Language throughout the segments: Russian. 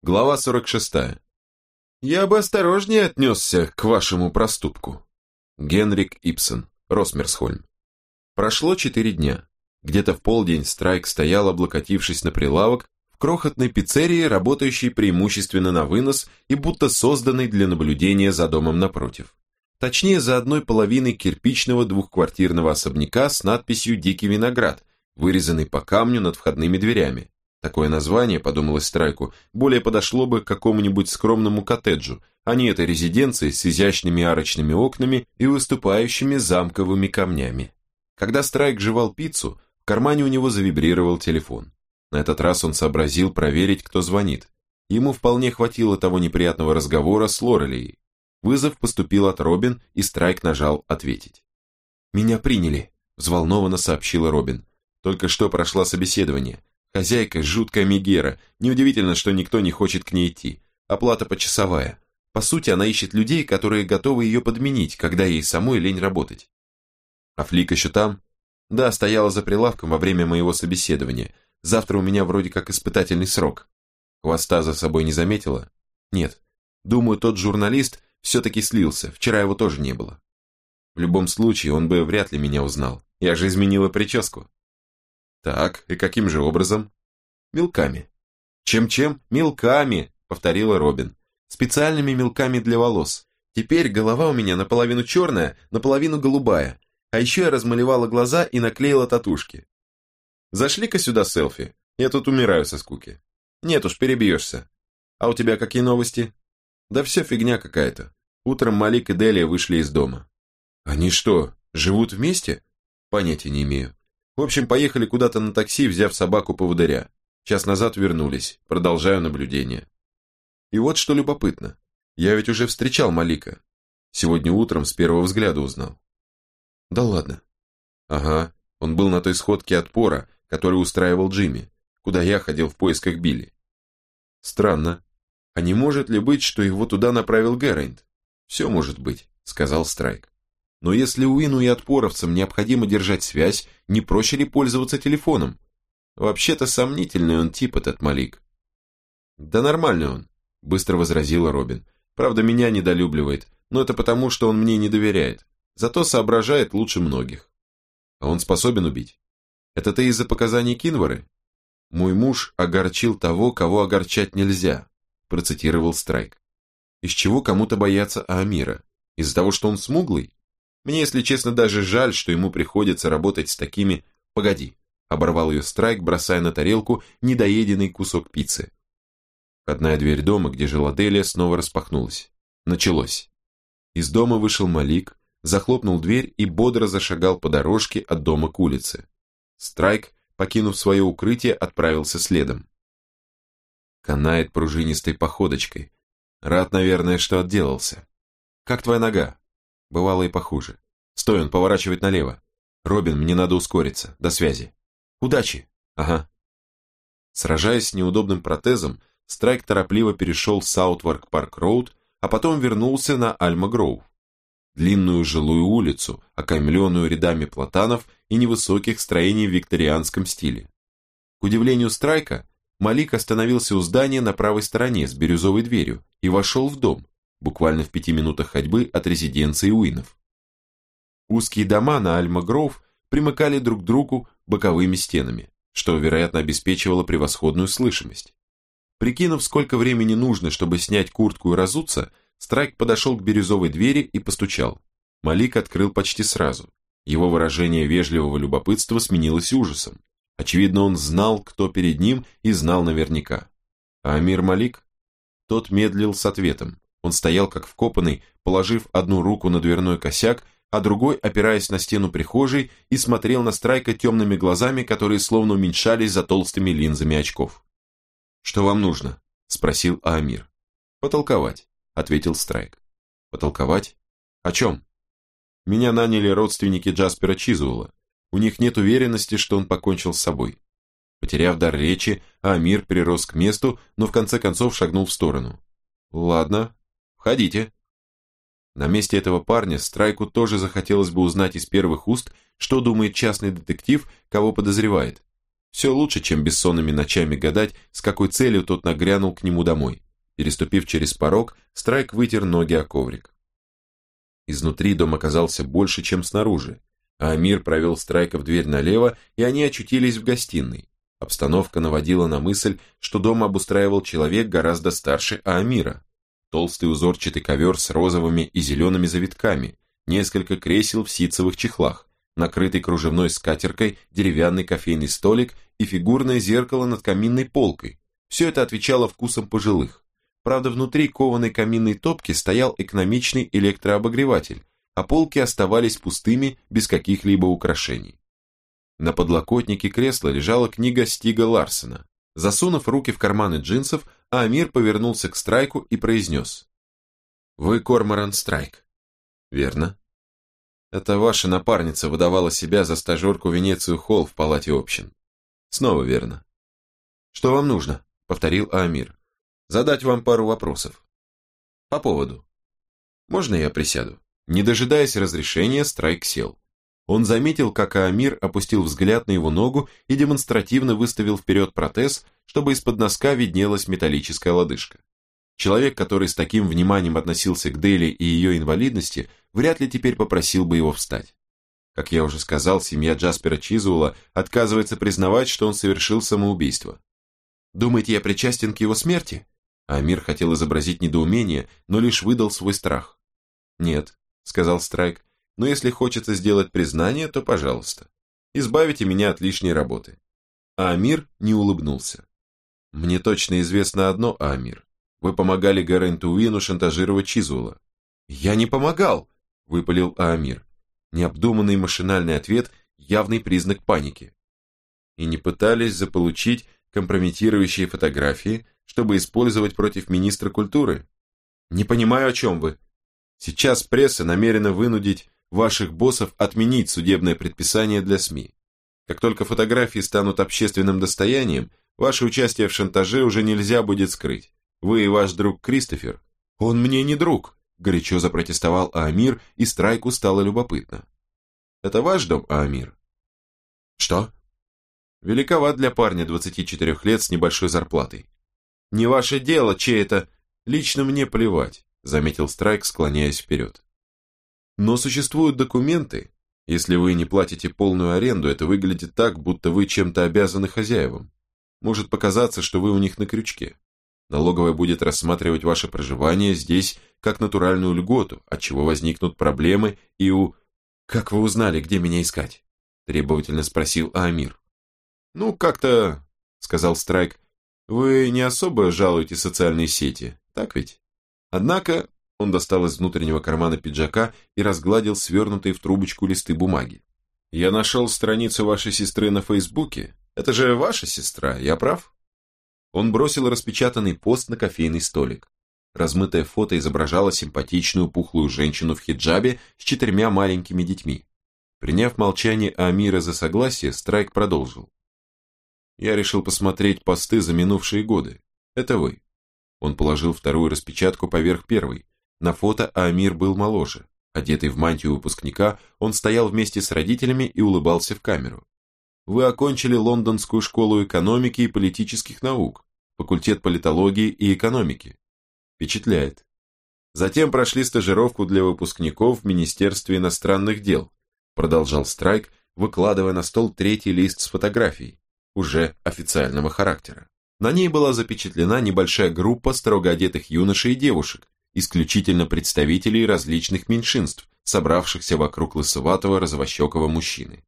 Глава 46. Я бы осторожнее отнесся к вашему проступку. Генрик Ипсон, Росмерсхольм. Прошло четыре дня. Где-то в полдень Страйк стоял, облокотившись на прилавок, в крохотной пиццерии, работающей преимущественно на вынос и будто созданной для наблюдения за домом напротив. Точнее, за одной половиной кирпичного двухквартирного особняка с надписью «Дикий виноград», вырезанный по камню над входными дверями. Такое название, подумалось Страйку, более подошло бы к какому-нибудь скромному коттеджу, а не этой резиденции с изящными арочными окнами и выступающими замковыми камнями. Когда Страйк жевал пиццу, в кармане у него завибрировал телефон. На этот раз он сообразил проверить, кто звонит. Ему вполне хватило того неприятного разговора с Лорелей. Вызов поступил от Робин, и Страйк нажал «Ответить». «Меня приняли», – взволнованно сообщила Робин. «Только что прошла собеседование. Хозяйка – жуткая мигера. Неудивительно, что никто не хочет к ней идти. Оплата почасовая. По сути, она ищет людей, которые готовы ее подменить, когда ей самой лень работать. А Флик еще там? Да, стояла за прилавком во время моего собеседования. Завтра у меня вроде как испытательный срок. Хвоста за собой не заметила? Нет. Думаю, тот журналист все-таки слился, вчера его тоже не было. В любом случае, он бы вряд ли меня узнал. Я же изменила прическу. Так, и каким же образом? Мелками. Чем-чем? Мелками, повторила Робин. Специальными мелками для волос. Теперь голова у меня наполовину черная, наполовину голубая. А еще я размалевала глаза и наклеила татушки. Зашли-ка сюда селфи. Я тут умираю со скуки. Нет уж, перебьешься. А у тебя какие новости? Да все фигня какая-то. Утром Малик и Делия вышли из дома. Они что, живут вместе? Понятия не имею. В общем, поехали куда-то на такси, взяв собаку-поводыря. Час назад вернулись, продолжаю наблюдение. И вот что любопытно. Я ведь уже встречал Малика. Сегодня утром с первого взгляда узнал. Да ладно. Ага, он был на той сходке отпора, которую устраивал Джимми, куда я ходил в поисках Билли. Странно. А не может ли быть, что его туда направил Гэррейнд? Все может быть, сказал Страйк. Но если Уину и отпоровцам необходимо держать связь, не проще ли пользоваться телефоном? Вообще-то сомнительный он тип этот Малик. Да нормальный он, быстро возразила Робин. Правда, меня недолюбливает, но это потому, что он мне не доверяет. Зато соображает лучше многих. А он способен убить. Это ты из-за показаний Кинвары? Мой муж огорчил того, кого огорчать нельзя, процитировал Страйк. Из чего кому-то бояться Аамира? Из-за того, что он смуглый? Мне, если честно, даже жаль, что ему приходится работать с такими... Погоди, оборвал ее Страйк, бросая на тарелку недоеденный кусок пиццы. Входная дверь дома, где жила Делия, снова распахнулась. Началось. Из дома вышел Малик, захлопнул дверь и бодро зашагал по дорожке от дома к улице. Страйк, покинув свое укрытие, отправился следом. Канает пружинистой походочкой. Рад, наверное, что отделался. Как твоя нога? Бывало и похуже. Стой, он поворачивает налево. Робин, мне надо ускориться. До связи. Удачи. Ага. Сражаясь с неудобным протезом, Страйк торопливо перешел Саутварк Парк Роуд, а потом вернулся на Альма Гроув. Длинную жилую улицу, окаймленную рядами платанов и невысоких строений в викторианском стиле. К удивлению Страйка, Малик остановился у здания на правой стороне с бирюзовой дверью и вошел в дом, буквально в пяти минутах ходьбы от резиденции Уинов. Узкие дома на Альма-Гроув примыкали друг к другу боковыми стенами, что, вероятно, обеспечивало превосходную слышимость. Прикинув, сколько времени нужно, чтобы снять куртку и разуться, Страйк подошел к бирюзовой двери и постучал. Малик открыл почти сразу. Его выражение вежливого любопытства сменилось ужасом. Очевидно, он знал, кто перед ним, и знал наверняка. А Амир Малик? Тот медлил с ответом. Он стоял как вкопанный, положив одну руку на дверной косяк, а другой опираясь на стену прихожей и смотрел на Страйка темными глазами, которые словно уменьшались за толстыми линзами очков. «Что вам нужно?» – спросил Аамир. «Потолковать», – ответил Страйк. «Потолковать? О чем?» «Меня наняли родственники Джаспера Чизуэлла. У них нет уверенности, что он покончил с собой». Потеряв дар речи, Амир прирос к месту, но в конце концов шагнул в сторону. «Ладно, Входите». На месте этого парня Страйку тоже захотелось бы узнать из первых уст, что думает частный детектив, кого подозревает. Все лучше, чем бессонными ночами гадать, с какой целью тот нагрянул к нему домой. Переступив через порог, Страйк вытер ноги о коврик. Изнутри дом оказался больше, чем снаружи, а Амир провел Страйка в дверь налево, и они очутились в гостиной. Обстановка наводила на мысль, что дом обустраивал человек гораздо старше Аамира. Толстый узорчатый ковер с розовыми и зелеными завитками, несколько кресел в ситцевых чехлах, накрытый кружевной скатеркой деревянный кофейный столик и фигурное зеркало над каминной полкой. Все это отвечало вкусам пожилых. Правда, внутри кованой каминной топки стоял экономичный электрообогреватель, а полки оставались пустыми, без каких-либо украшений. На подлокотнике кресла лежала книга Стига Ларсена. Засунув руки в карманы джинсов, Амир повернулся к Страйку и произнес. «Вы Корморан Страйк». «Верно». «Это ваша напарница выдавала себя за стажерку Венецию Холл в палате общин». «Снова верно». «Что вам нужно?» — повторил Амир. «Задать вам пару вопросов». «По поводу». «Можно я присяду?» Не дожидаясь разрешения, Страйк сел. Он заметил, как Аамир опустил взгляд на его ногу и демонстративно выставил вперед протез, чтобы из-под носка виднелась металлическая лодыжка. Человек, который с таким вниманием относился к Дели и ее инвалидности, вряд ли теперь попросил бы его встать. Как я уже сказал, семья Джаспера Чизуэлла отказывается признавать, что он совершил самоубийство. «Думаете, я причастен к его смерти?» Амир хотел изобразить недоумение, но лишь выдал свой страх. «Нет», — сказал Страйк, но если хочется сделать признание, то пожалуйста. Избавите меня от лишней работы. А Амир не улыбнулся. Мне точно известно одно, Амир. Вы помогали Гарантуину шантажировать Чизула. Я не помогал, выпалил Амир. Необдуманный машинальный ответ – явный признак паники. И не пытались заполучить компрометирующие фотографии, чтобы использовать против министра культуры? Не понимаю, о чем вы. Сейчас пресса намерена вынудить ваших боссов отменить судебное предписание для СМИ. Как только фотографии станут общественным достоянием, ваше участие в шантаже уже нельзя будет скрыть. Вы и ваш друг Кристофер. Он мне не друг, горячо запротестовал Аамир, и Страйку стало любопытно. Это ваш дом, Аамир? Что? Великоват для парня 24 лет с небольшой зарплатой. Не ваше дело, чей это. Лично мне плевать, заметил Страйк, склоняясь вперед. Но существуют документы. Если вы не платите полную аренду, это выглядит так, будто вы чем-то обязаны хозяевам. Может показаться, что вы у них на крючке. Налоговая будет рассматривать ваше проживание здесь как натуральную льготу, от чего возникнут проблемы и у... «Как вы узнали, где меня искать?» требовательно спросил Амир. «Ну, как-то...» — сказал Страйк. «Вы не особо жалуете социальные сети, так ведь? Однако он достал из внутреннего кармана пиджака и разгладил свернутые в трубочку листы бумаги. «Я нашел страницу вашей сестры на Фейсбуке. Это же ваша сестра, я прав?» Он бросил распечатанный пост на кофейный столик. Размытое фото изображало симпатичную пухлую женщину в хиджабе с четырьмя маленькими детьми. Приняв молчание Амира за согласие, Страйк продолжил. «Я решил посмотреть посты за минувшие годы. Это вы». Он положил вторую распечатку поверх первой, на фото Амир был моложе. Одетый в мантию выпускника, он стоял вместе с родителями и улыбался в камеру. Вы окончили Лондонскую школу экономики и политических наук, факультет политологии и экономики. Впечатляет. Затем прошли стажировку для выпускников в Министерстве иностранных дел, продолжал Страйк, выкладывая на стол третий лист с фотографией, уже официального характера. На ней была запечатлена небольшая группа строго одетых юношей и девушек, исключительно представителей различных меньшинств, собравшихся вокруг лысоватого розовощекого мужчины.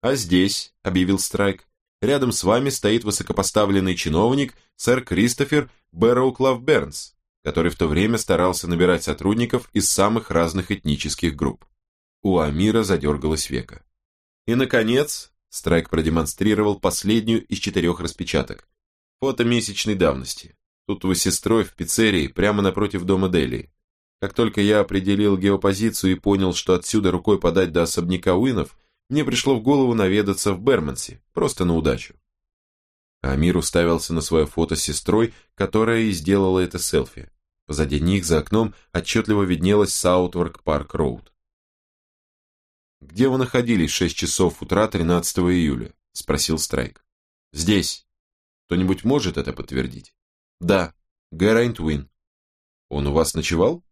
«А здесь», — объявил Страйк, — «рядом с вами стоит высокопоставленный чиновник сэр Кристофер Бэрроуклав Бернс, который в то время старался набирать сотрудников из самых разных этнических групп». У Амира задергалось века. И, наконец, Страйк продемонстрировал последнюю из четырех распечаток. Фото месячной давности. Тут вы с сестрой в пиццерии, прямо напротив дома Дели. Как только я определил геопозицию и понял, что отсюда рукой подать до особняка Уинов, мне пришло в голову наведаться в Бермансе, просто на удачу. Амир уставился на свое фото с сестрой, которая и сделала это селфи. Позади них, за окном, отчетливо виднелась Саутворк Парк Роуд. «Где вы находились в 6 часов утра 13 июля?» – спросил Страйк. Здесь. Кто-нибудь может это подтвердить? Да, Гэрайн Твин. Он у вас ночевал?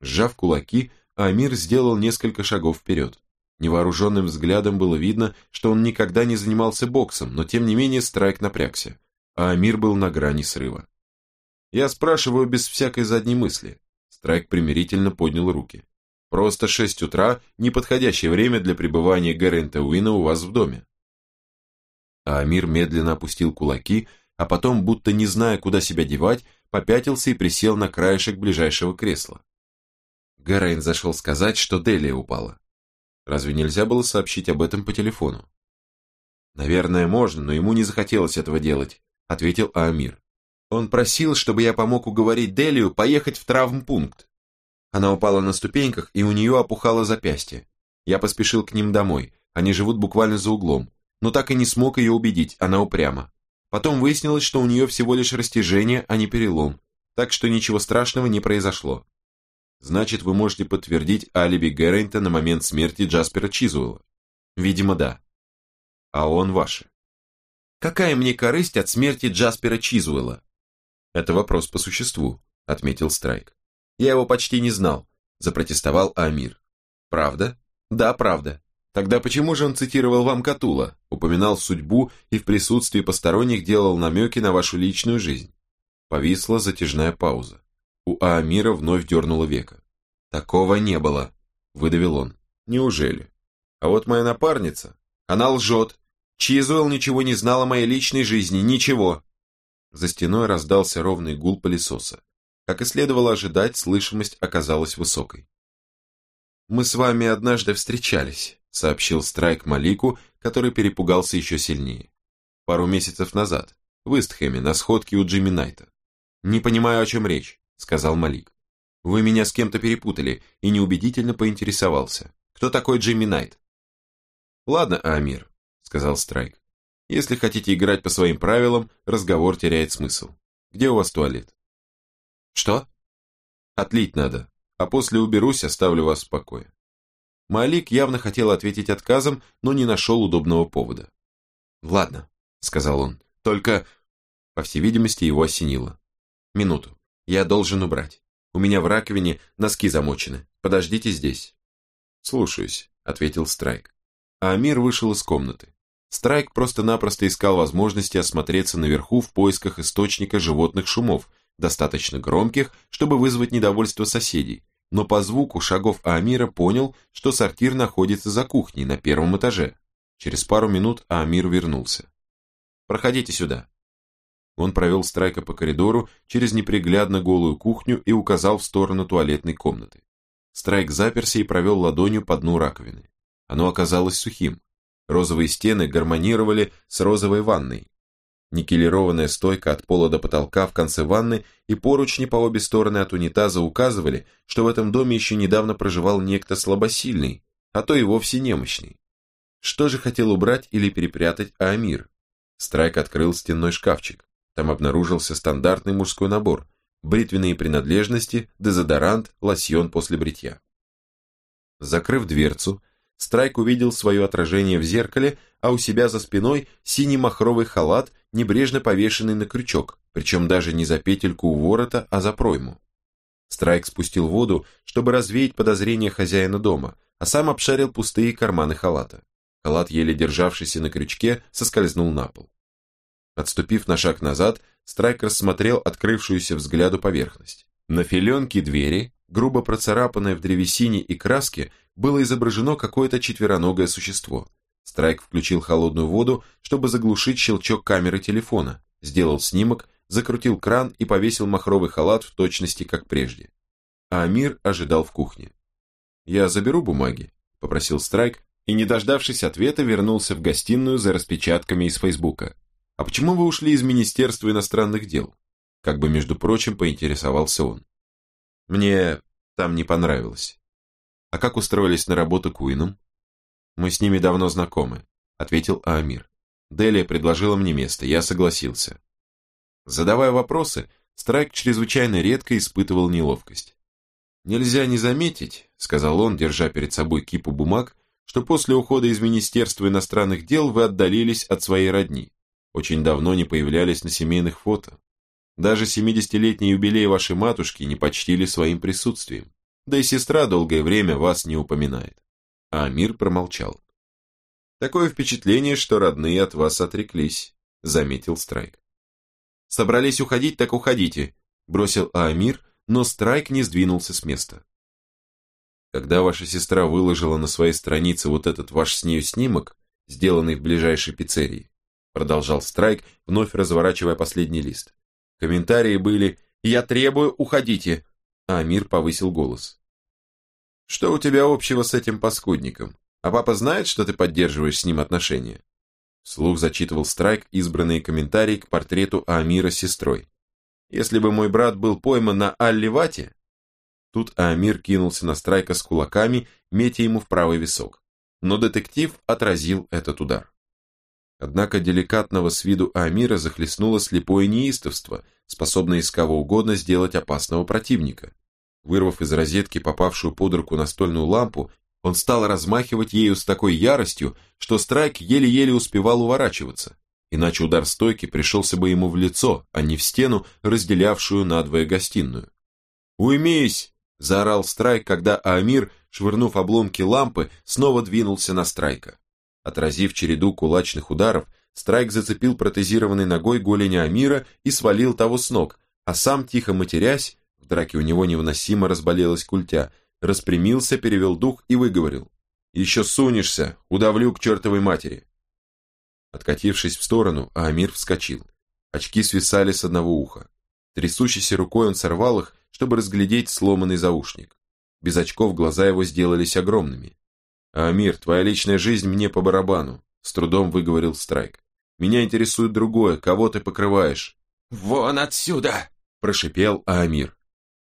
Сжав кулаки, Амир сделал несколько шагов вперед. Невооруженным взглядом было видно, что он никогда не занимался боксом, но тем не менее Страйк напрягся, а Амир был на грани срыва. Я спрашиваю без всякой задней мысли. Страйк примирительно поднял руки. Просто шесть утра – неподходящее время для пребывания Гэррента Уина у вас в доме. А Амир медленно опустил кулаки, а потом, будто не зная, куда себя девать, попятился и присел на краешек ближайшего кресла. Гэррейн зашел сказать, что Делия упала. Разве нельзя было сообщить об этом по телефону? «Наверное, можно, но ему не захотелось этого делать», — ответил Аамир. «Он просил, чтобы я помог уговорить Делию поехать в травмпункт. Она упала на ступеньках, и у нее опухало запястье. Я поспешил к ним домой, они живут буквально за углом, но так и не смог ее убедить, она упряма. Потом выяснилось, что у нее всего лишь растяжение, а не перелом, так что ничего страшного не произошло. Значит, вы можете подтвердить алиби Гэррента на момент смерти Джаспера Чизуэлла? Видимо, да. А он ваши. Какая мне корысть от смерти Джаспера Чизуэлла? Это вопрос по существу, отметил Страйк. Я его почти не знал, запротестовал Амир. Правда? Да, правда. Тогда почему же он цитировал вам Катула, упоминал судьбу и в присутствии посторонних делал намеки на вашу личную жизнь? Повисла затяжная пауза. У Аамира вновь дернуло века. «Такого не было», — выдавил он. «Неужели? А вот моя напарница, она лжет. Чизуэлл ничего не знал о моей личной жизни, ничего». За стеной раздался ровный гул пылесоса. Как и следовало ожидать, слышимость оказалась высокой. «Мы с вами однажды встречались», — сообщил Страйк Малику, который перепугался еще сильнее. «Пару месяцев назад, в Истхэме, на сходке у Джимми Найта. Не понимаю, о чем речь. — сказал Малик. «Вы меня с кем-то перепутали и неубедительно поинтересовался. Кто такой Джимми Найт?» «Ладно, Амир», — сказал Страйк. «Если хотите играть по своим правилам, разговор теряет смысл. Где у вас туалет?» «Что?» «Отлить надо, а после уберусь, оставлю вас в покое». Малик явно хотел ответить отказом, но не нашел удобного повода. «Ладно», — сказал он, — «только...» По всей видимости, его осенило. «Минуту. Я должен убрать. У меня в раковине носки замочены. Подождите здесь. Слушаюсь, ответил Страйк. А Амир вышел из комнаты. Страйк просто-напросто искал возможности осмотреться наверху в поисках источника животных шумов, достаточно громких, чтобы вызвать недовольство соседей, но по звуку шагов Амира понял, что сортир находится за кухней на первом этаже. Через пару минут Амир вернулся. «Проходите сюда», он провел Страйка по коридору через неприглядно голую кухню и указал в сторону туалетной комнаты. Страйк заперся и провел ладонью по дну раковины. Оно оказалось сухим. Розовые стены гармонировали с розовой ванной. Никелированная стойка от пола до потолка в конце ванны и поручни по обе стороны от унитаза указывали, что в этом доме еще недавно проживал некто слабосильный, а то и вовсе немощный. Что же хотел убрать или перепрятать Аамир? Страйк открыл стенной шкафчик. Там обнаружился стандартный мужской набор, бритвенные принадлежности, дезодорант, лосьон после бритья. Закрыв дверцу, Страйк увидел свое отражение в зеркале, а у себя за спиной синий махровый халат, небрежно повешенный на крючок, причем даже не за петельку у ворота, а за пройму. Страйк спустил воду, чтобы развеять подозрения хозяина дома, а сам обшарил пустые карманы халата. Халат, еле державшийся на крючке, соскользнул на пол. Отступив на шаг назад, Страйк рассмотрел открывшуюся взгляду поверхность. На филенке двери, грубо процарапанной в древесине и краске, было изображено какое-то четвероногое существо. Страйк включил холодную воду, чтобы заглушить щелчок камеры телефона, сделал снимок, закрутил кран и повесил махровый халат в точности, как прежде. А Амир ожидал в кухне. «Я заберу бумаги», — попросил Страйк, и, не дождавшись ответа, вернулся в гостиную за распечатками из Фейсбука. «А почему вы ушли из Министерства иностранных дел?» Как бы, между прочим, поинтересовался он. «Мне там не понравилось». «А как устроились на работу Куином?» «Мы с ними давно знакомы», — ответил Аамир. Делия предложила мне место, я согласился. Задавая вопросы, Страйк чрезвычайно редко испытывал неловкость. «Нельзя не заметить», — сказал он, держа перед собой кипу бумаг, «что после ухода из Министерства иностранных дел вы отдалились от своей родни. Очень давно не появлялись на семейных фото. Даже 70-летний юбилей вашей матушки не почтили своим присутствием. Да и сестра долгое время вас не упоминает. А Амир промолчал. Такое впечатление, что родные от вас отреклись, заметил Страйк. Собрались уходить, так уходите, бросил Амир, но Страйк не сдвинулся с места. Когда ваша сестра выложила на своей странице вот этот ваш с нею снимок, сделанный в ближайшей пиццерии, продолжал Страйк, вновь разворачивая последний лист. Комментарии были «Я требую, уходите!» А Амир повысил голос. «Что у тебя общего с этим паскудником? А папа знает, что ты поддерживаешь с ним отношения?» Слух зачитывал Страйк избранные комментарии к портрету Амира с сестрой. «Если бы мой брат был пойман на Алливате...» Тут Амир кинулся на Страйка с кулаками, метя ему в правый висок. Но детектив отразил этот удар. Однако деликатного с виду Амира захлестнуло слепое неистовство, способное из кого угодно сделать опасного противника. Вырвав из розетки попавшую под руку настольную лампу, он стал размахивать ею с такой яростью, что Страйк еле-еле успевал уворачиваться, иначе удар стойки пришелся бы ему в лицо, а не в стену, разделявшую надвое гостиную. «Уймись!» – заорал Страйк, когда Амир, швырнув обломки лампы, снова двинулся на Страйка. Отразив череду кулачных ударов, Страйк зацепил протезированной ногой голени Амира и свалил того с ног, а сам, тихо матерясь, в драке у него невыносимо разболелась культя, распрямился, перевел дух и выговорил. «Еще сунешься, удавлю к чертовой матери!» Откатившись в сторону, Амир вскочил. Очки свисали с одного уха. Трясущейся рукой он сорвал их, чтобы разглядеть сломанный заушник. Без очков глаза его сделались огромными. «Амир, твоя личная жизнь мне по барабану», – с трудом выговорил Страйк. «Меня интересует другое, кого ты покрываешь?» «Вон отсюда!» – прошипел Амир.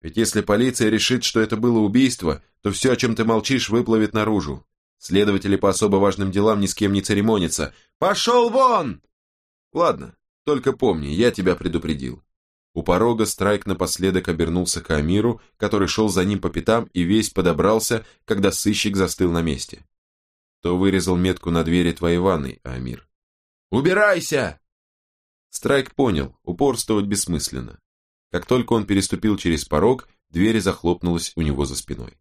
«Ведь если полиция решит, что это было убийство, то все, о чем ты молчишь, выплывет наружу. Следователи по особо важным делам ни с кем не церемонятся. Пошел вон!» «Ладно, только помни, я тебя предупредил. У порога Страйк напоследок обернулся к Амиру, который шел за ним по пятам и весь подобрался, когда сыщик застыл на месте. То вырезал метку на двери твоей ванной, Амир. «Убирайся!» Страйк понял, упорствовать бессмысленно. Как только он переступил через порог, дверь захлопнулась у него за спиной.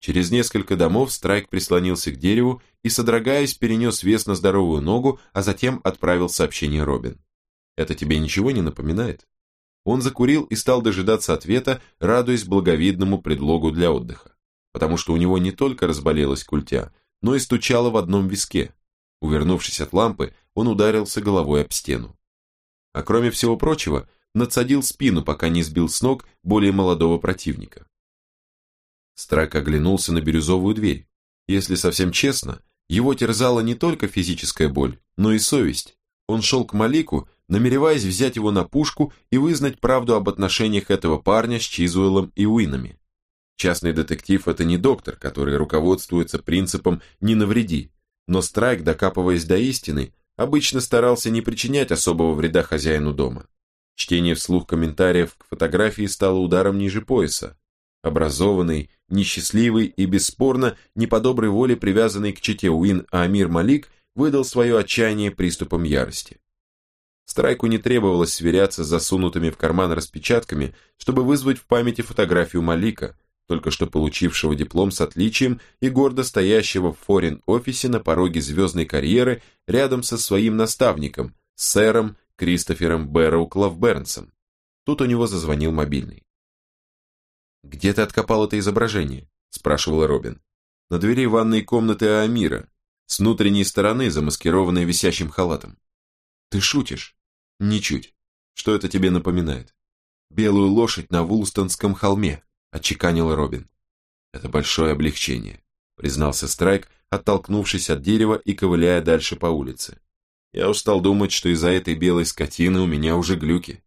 Через несколько домов Страйк прислонился к дереву и, содрогаясь, перенес вес на здоровую ногу, а затем отправил сообщение Робин. «Это тебе ничего не напоминает?» Он закурил и стал дожидаться ответа, радуясь благовидному предлогу для отдыха. Потому что у него не только разболелась культя, но и стучало в одном виске. Увернувшись от лампы, он ударился головой об стену. А кроме всего прочего, надсадил спину, пока не сбил с ног более молодого противника. Страйк оглянулся на бирюзовую дверь. Если совсем честно, его терзала не только физическая боль, но и совесть. Он шел к Малику, намереваясь взять его на пушку и вызнать правду об отношениях этого парня с Чизуэлом и Уинами. Частный детектив – это не доктор, который руководствуется принципом «не навреди», но Страйк, докапываясь до истины, обычно старался не причинять особого вреда хозяину дома. Чтение вслух комментариев к фотографии стало ударом ниже пояса. Образованный, несчастливый и, бесспорно, не по доброй воле привязанный к чете Уин Амир Малик выдал свое отчаяние приступом ярости. Страйку не требовалось сверяться с засунутыми в карман распечатками, чтобы вызвать в памяти фотографию Малика, только что получившего диплом с отличием и гордо стоящего в форин-офисе на пороге звездной карьеры рядом со своим наставником, сэром Кристофером Бэрроу Клавбернсом. Тут у него зазвонил мобильный. «Где ты откопал это изображение?» – спрашивала Робин. «На двери ванной комнаты Амира, с внутренней стороны, замаскированной висящим халатом. Ты шутишь? Ничуть. Что это тебе напоминает? Белую лошадь на Вулстонском холме, отчеканил Робин. Это большое облегчение, признался Страйк, оттолкнувшись от дерева и ковыляя дальше по улице. Я устал думать, что из-за этой белой скотины у меня уже глюки.